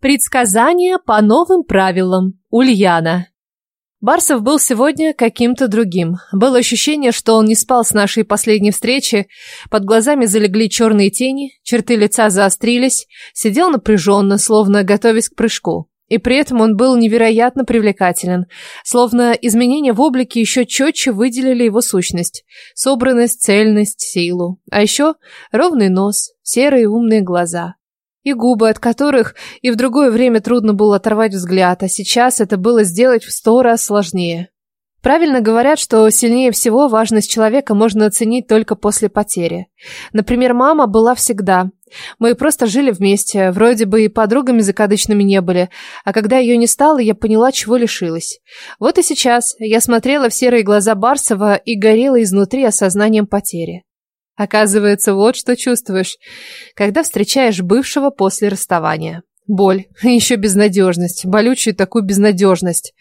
Предсказание по новым правилам. Ульяна. Барсов был сегодня каким-то другим. Было ощущение, что он не спал с нашей последней встречи. Под глазами залегли черные тени, черты лица заострились, сидел напряженно, словно готовясь к прыжку. И при этом он был невероятно привлекателен, словно изменения в облике еще четче выделили его сущность, собранность, цельность, силу. А еще ровный нос, серые умные глаза и губы, от которых и в другое время трудно было оторвать взгляд, а сейчас это было сделать в сто раз сложнее. Правильно говорят, что сильнее всего важность человека можно оценить только после потери. Например, мама была всегда. Мы просто жили вместе, вроде бы и подругами закадычными не были, а когда ее не стало, я поняла, чего лишилась. Вот и сейчас я смотрела в серые глаза Барсова и горела изнутри осознанием потери. Оказывается, вот что чувствуешь, когда встречаешь бывшего после расставания. Боль, еще безнадежность, болючую такую безнадежность.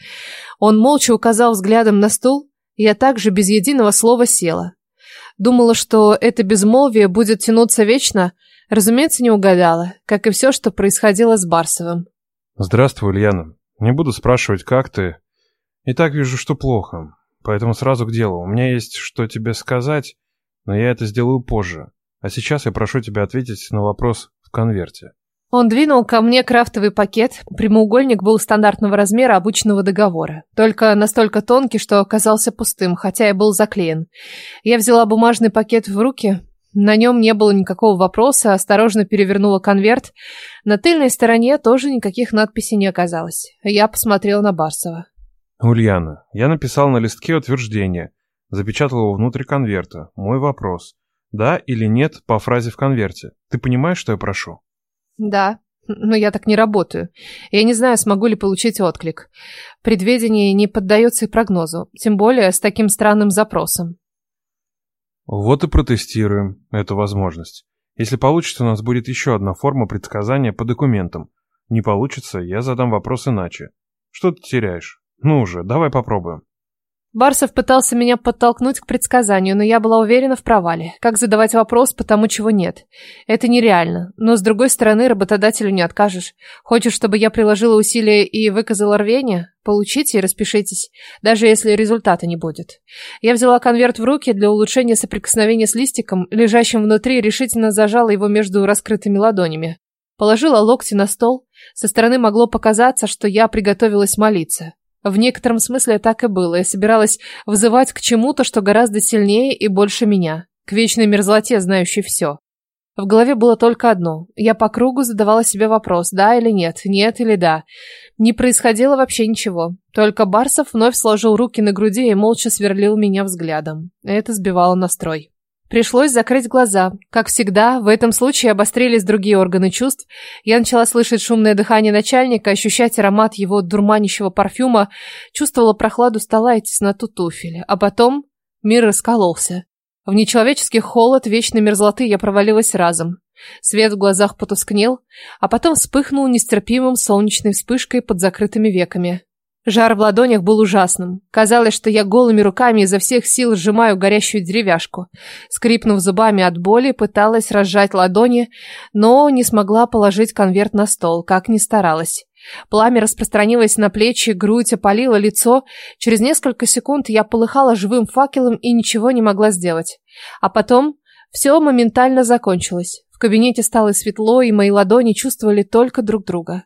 Он молча указал взглядом на стул, и я также без единого слова села. Думала, что это безмолвие будет тянуться вечно, разумеется, не угадала, как и все, что происходило с Барсовым. Здравствуй, Ульяна. Не буду спрашивать, как ты. И так вижу, что плохо. Поэтому сразу к делу. У меня есть что тебе сказать, но я это сделаю позже. А сейчас я прошу тебя ответить на вопрос в конверте. Он двинул ко мне крафтовый пакет. Прямоугольник был стандартного размера обычного договора. Только настолько тонкий, что оказался пустым, хотя и был заклеен. Я взяла бумажный пакет в руки. На нем не было никакого вопроса, осторожно перевернула конверт. На тыльной стороне тоже никаких надписей не оказалось. Я посмотрела на Барсова. Ульяна, я написал на листке утверждение, Запечатал его внутрь конверта. Мой вопрос. Да или нет по фразе в конверте. Ты понимаешь, что я прошу? Да, но я так не работаю. Я не знаю, смогу ли получить отклик. Предведение не поддается и прогнозу, тем более с таким странным запросом. Вот и протестируем эту возможность. Если получится, у нас будет еще одна форма предсказания по документам. Не получится, я задам вопрос иначе. Что ты теряешь? Ну уже, давай попробуем. Барсов пытался меня подтолкнуть к предсказанию, но я была уверена в провале. Как задавать вопрос по тому, чего нет? Это нереально. Но, с другой стороны, работодателю не откажешь. Хочешь, чтобы я приложила усилия и выказала рвение? Получите и распишитесь, даже если результата не будет. Я взяла конверт в руки для улучшения соприкосновения с листиком, лежащим внутри, решительно зажала его между раскрытыми ладонями. Положила локти на стол. Со стороны могло показаться, что я приготовилась молиться. В некотором смысле так и было. Я собиралась вызывать к чему-то, что гораздо сильнее и больше меня. К вечной мерзлоте, знающей все. В голове было только одно. Я по кругу задавала себе вопрос, да или нет, нет или да. Не происходило вообще ничего. Только Барсов вновь сложил руки на груди и молча сверлил меня взглядом. Это сбивало настрой. Пришлось закрыть глаза. Как всегда, в этом случае обострились другие органы чувств. Я начала слышать шумное дыхание начальника, ощущать аромат его дурманящего парфюма, чувствовала прохладу стола и тесноту туфеля. А потом мир раскололся. В нечеловеческий холод вечной мерзлоты я провалилась разом. Свет в глазах потускнел, а потом вспыхнул нестерпимым солнечной вспышкой под закрытыми веками. Жар в ладонях был ужасным. Казалось, что я голыми руками изо всех сил сжимаю горящую деревяшку. Скрипнув зубами от боли, пыталась разжать ладони, но не смогла положить конверт на стол, как ни старалась. Пламя распространилось на плечи, грудь опалило лицо. Через несколько секунд я полыхала живым факелом и ничего не могла сделать. А потом все моментально закончилось. В кабинете стало светло, и мои ладони чувствовали только друг друга.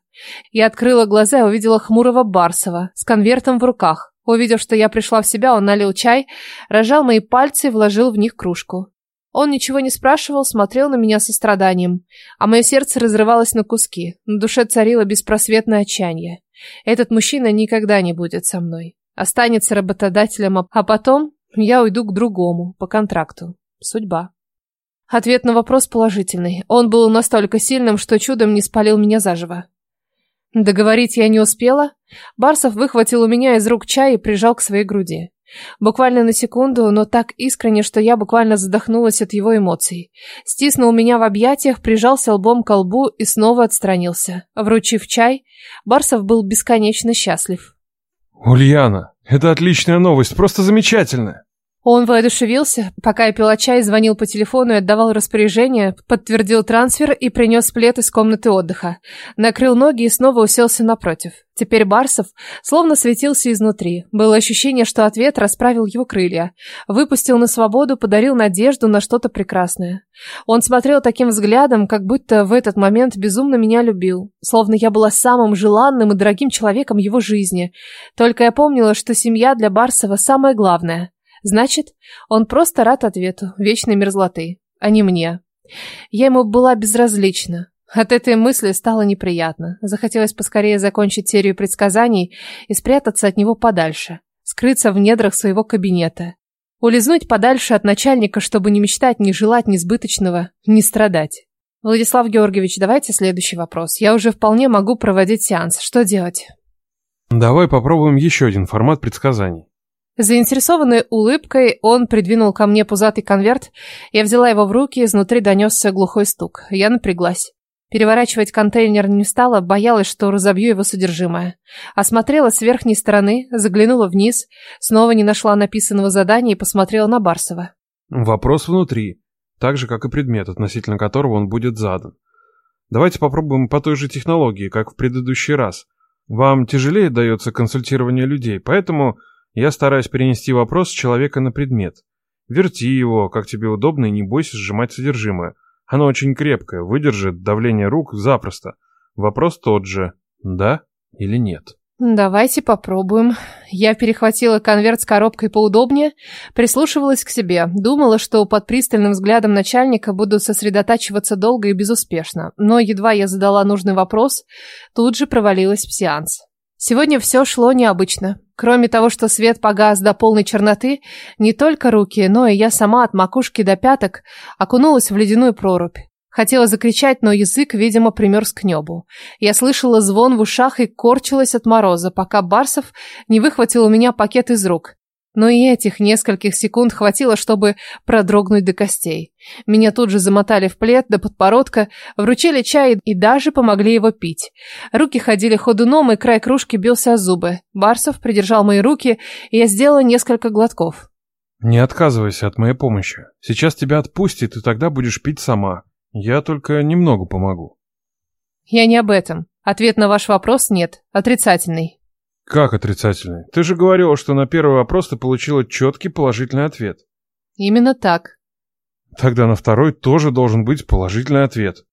Я открыла глаза и увидела хмурого Барсова с конвертом в руках. Увидев, что я пришла в себя, он налил чай, разжал мои пальцы и вложил в них кружку. Он ничего не спрашивал, смотрел на меня со страданием, а мое сердце разрывалось на куски. На душе царило беспросветное отчаяние. Этот мужчина никогда не будет со мной. Останется работодателем, а потом я уйду к другому, по контракту. Судьба. Ответ на вопрос положительный. Он был настолько сильным, что чудом не спалил меня заживо. Договорить я не успела. Барсов выхватил у меня из рук чай и прижал к своей груди. Буквально на секунду, но так искренне, что я буквально задохнулась от его эмоций. Стиснул меня в объятиях, прижался лбом к лбу и снова отстранился. Вручив чай, Барсов был бесконечно счастлив. «Ульяна, это отличная новость, просто замечательная!» Он воодушевился, пока я пила чай, звонил по телефону и отдавал распоряжение, подтвердил трансфер и принес плед из комнаты отдыха. Накрыл ноги и снова уселся напротив. Теперь Барсов словно светился изнутри. Было ощущение, что ответ расправил его крылья. Выпустил на свободу, подарил надежду на что-то прекрасное. Он смотрел таким взглядом, как будто в этот момент безумно меня любил. Словно я была самым желанным и дорогим человеком его жизни. Только я помнила, что семья для Барсова самое главное. Значит, он просто рад ответу, вечной мерзлоты, а не мне. Я ему была безразлична. От этой мысли стало неприятно. Захотелось поскорее закончить серию предсказаний и спрятаться от него подальше. Скрыться в недрах своего кабинета. Улизнуть подальше от начальника, чтобы не мечтать, не желать несбыточного, не страдать. Владислав Георгиевич, давайте следующий вопрос. Я уже вполне могу проводить сеанс. Что делать? Давай попробуем еще один формат предсказаний. Заинтересованной улыбкой он придвинул ко мне пузатый конверт. Я взяла его в руки, изнутри донесся глухой стук. Я напряглась. Переворачивать контейнер не стала, боялась, что разобью его содержимое. Осмотрела с верхней стороны, заглянула вниз, снова не нашла написанного задания и посмотрела на Барсова. Вопрос внутри, так же, как и предмет, относительно которого он будет задан. Давайте попробуем по той же технологии, как в предыдущий раз. Вам тяжелее дается консультирование людей, поэтому я стараюсь перенести вопрос с человека на предмет. Верти его, как тебе удобно, и не бойся сжимать содержимое. Оно очень крепкое, выдержит давление рук запросто. Вопрос тот же, да или нет? Давайте попробуем. Я перехватила конверт с коробкой поудобнее, прислушивалась к себе, думала, что под пристальным взглядом начальника буду сосредотачиваться долго и безуспешно, но едва я задала нужный вопрос, тут же провалилась в сеанс. Сегодня все шло необычно. Кроме того, что свет погас до полной черноты, не только руки, но и я сама от макушки до пяток окунулась в ледяную прорубь. Хотела закричать, но язык, видимо, примерз к небу. Я слышала звон в ушах и корчилась от мороза, пока Барсов не выхватил у меня пакет из рук. Но и этих нескольких секунд хватило, чтобы продрогнуть до костей. Меня тут же замотали в плед до подбородка, вручили чай и даже помогли его пить. Руки ходили ходуном, и край кружки бился о зубы. Барсов придержал мои руки, и я сделала несколько глотков. «Не отказывайся от моей помощи. Сейчас тебя отпустит, и тогда будешь пить сама. Я только немного помогу». «Я не об этом. Ответ на ваш вопрос нет. Отрицательный». Как отрицательный? Ты же говорила, что на первый вопрос ты получила четкий положительный ответ. Именно так. Тогда на второй тоже должен быть положительный ответ.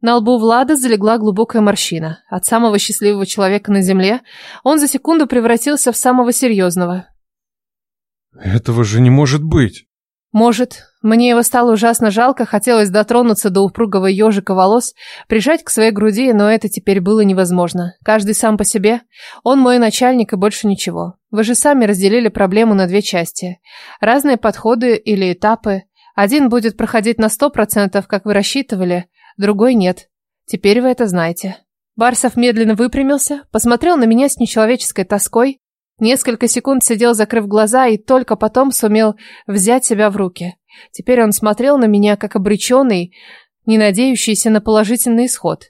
На лбу Влада залегла глубокая морщина. От самого счастливого человека на земле он за секунду превратился в самого серьезного. Этого же не может быть. Может, мне его стало ужасно жалко, хотелось дотронуться до упругого ежика волос, прижать к своей груди, но это теперь было невозможно. Каждый сам по себе. Он мой начальник и больше ничего. Вы же сами разделили проблему на две части. Разные подходы или этапы. Один будет проходить на сто процентов, как вы рассчитывали, другой нет. Теперь вы это знаете. Барсов медленно выпрямился, посмотрел на меня с нечеловеческой тоской, Несколько секунд сидел, закрыв глаза, и только потом сумел взять себя в руки. Теперь он смотрел на меня, как обреченный, не надеющийся на положительный исход.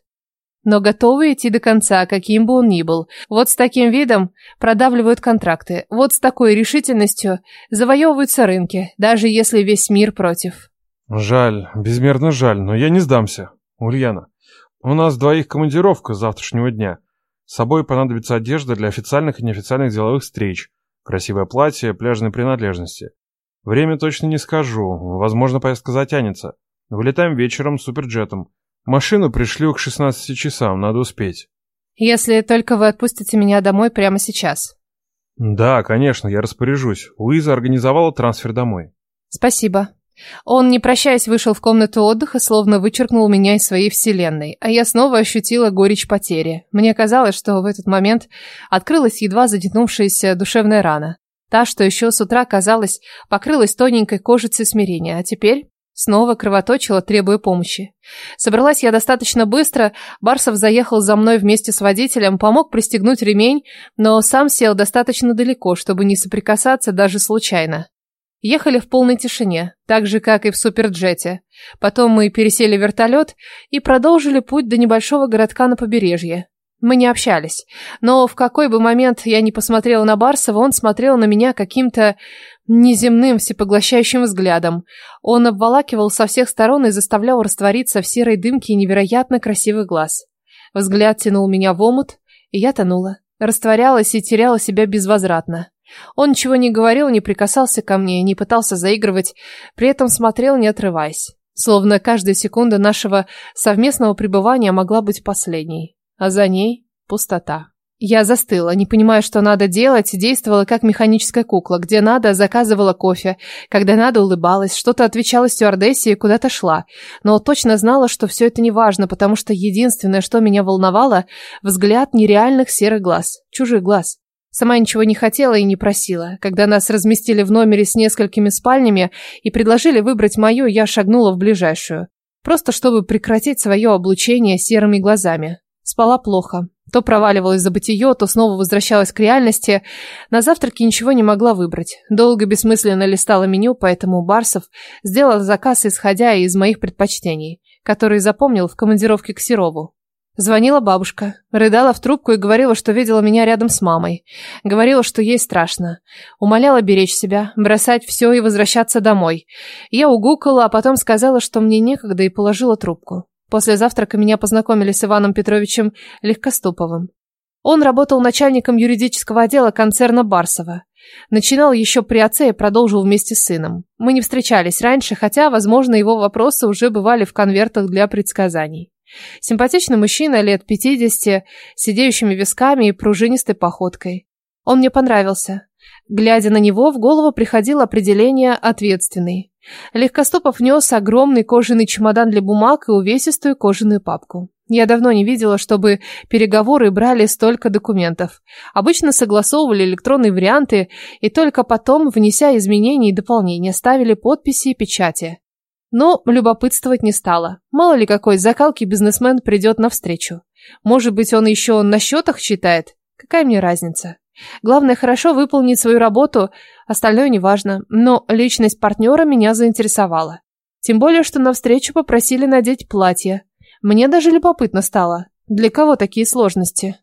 Но готовый идти до конца, каким бы он ни был. Вот с таким видом продавливают контракты. Вот с такой решительностью завоевываются рынки, даже если весь мир против. Жаль, безмерно жаль, но я не сдамся. Ульяна, у нас двоих командировка завтрашнего дня. С собой понадобится одежда для официальных и неофициальных деловых встреч, красивое платье, пляжные принадлежности. Время точно не скажу, возможно, поездка затянется. Вылетаем вечером суперджетом. Машину пришлю к 16 часам, надо успеть. Если только вы отпустите меня домой прямо сейчас. Да, конечно, я распоряжусь. Луиза организовала трансфер домой. Спасибо. Он, не прощаясь, вышел в комнату отдыха, словно вычеркнул меня из своей вселенной, а я снова ощутила горечь потери. Мне казалось, что в этот момент открылась едва затянувшаяся душевная рана. Та, что еще с утра, казалось, покрылась тоненькой кожицей смирения, а теперь снова кровоточила, требуя помощи. Собралась я достаточно быстро, Барсов заехал за мной вместе с водителем, помог пристегнуть ремень, но сам сел достаточно далеко, чтобы не соприкасаться даже случайно. Ехали в полной тишине, так же, как и в суперджете. Потом мы пересели вертолет и продолжили путь до небольшого городка на побережье. Мы не общались, но в какой бы момент я ни посмотрела на Барсова, он смотрел на меня каким-то неземным, всепоглощающим взглядом. Он обволакивал со всех сторон и заставлял раствориться в серой дымке невероятно красивых глаз. Взгляд тянул меня в омут, и я тонула. Растворялась и теряла себя безвозвратно. Он ничего не говорил, не прикасался ко мне, не пытался заигрывать, при этом смотрел, не отрываясь. Словно каждая секунда нашего совместного пребывания могла быть последней а за ней пустота. Я застыла, не понимая, что надо делать, действовала как механическая кукла. Где надо, заказывала кофе. Когда надо, улыбалась, что-то отвечала стюардессе и куда-то шла. Но точно знала, что все это не важно, потому что единственное, что меня волновало, взгляд нереальных серых глаз, чужих глаз. Сама ничего не хотела и не просила. Когда нас разместили в номере с несколькими спальнями и предложили выбрать мою, я шагнула в ближайшую. Просто чтобы прекратить свое облучение серыми глазами. Спала плохо. То проваливалась за бытие, то снова возвращалась к реальности. На завтраке ничего не могла выбрать. Долго бессмысленно листала меню, поэтому Барсов сделал заказ, исходя из моих предпочтений, которые запомнил в командировке к Серову. Звонила бабушка, рыдала в трубку и говорила, что видела меня рядом с мамой. Говорила, что ей страшно. Умоляла беречь себя, бросать все и возвращаться домой. Я угукала, а потом сказала, что мне некогда и положила трубку. После завтрака меня познакомили с Иваном Петровичем Легкоступовым. Он работал начальником юридического отдела концерна Барсова. Начинал еще при отце и продолжил вместе с сыном. Мы не встречались раньше, хотя, возможно, его вопросы уже бывали в конвертах для предсказаний. Симпатичный мужчина лет 50, сидеющими висками и пружинистой походкой. Он мне понравился. Глядя на него, в голову приходило определение «ответственный». Легкостопов нес огромный кожаный чемодан для бумаг и увесистую кожаную папку. Я давно не видела, чтобы переговоры брали столько документов. Обычно согласовывали электронные варианты и только потом, внеся изменения и дополнения, ставили подписи и печати. Но любопытствовать не стала. Мало ли какой закалки бизнесмен придет навстречу. Может быть, он еще на счетах считает? Какая мне разница? Главное, хорошо выполнить свою работу, остальное неважно. Но личность партнера меня заинтересовала. Тем более, что навстречу попросили надеть платье. Мне даже любопытно стало. Для кого такие сложности?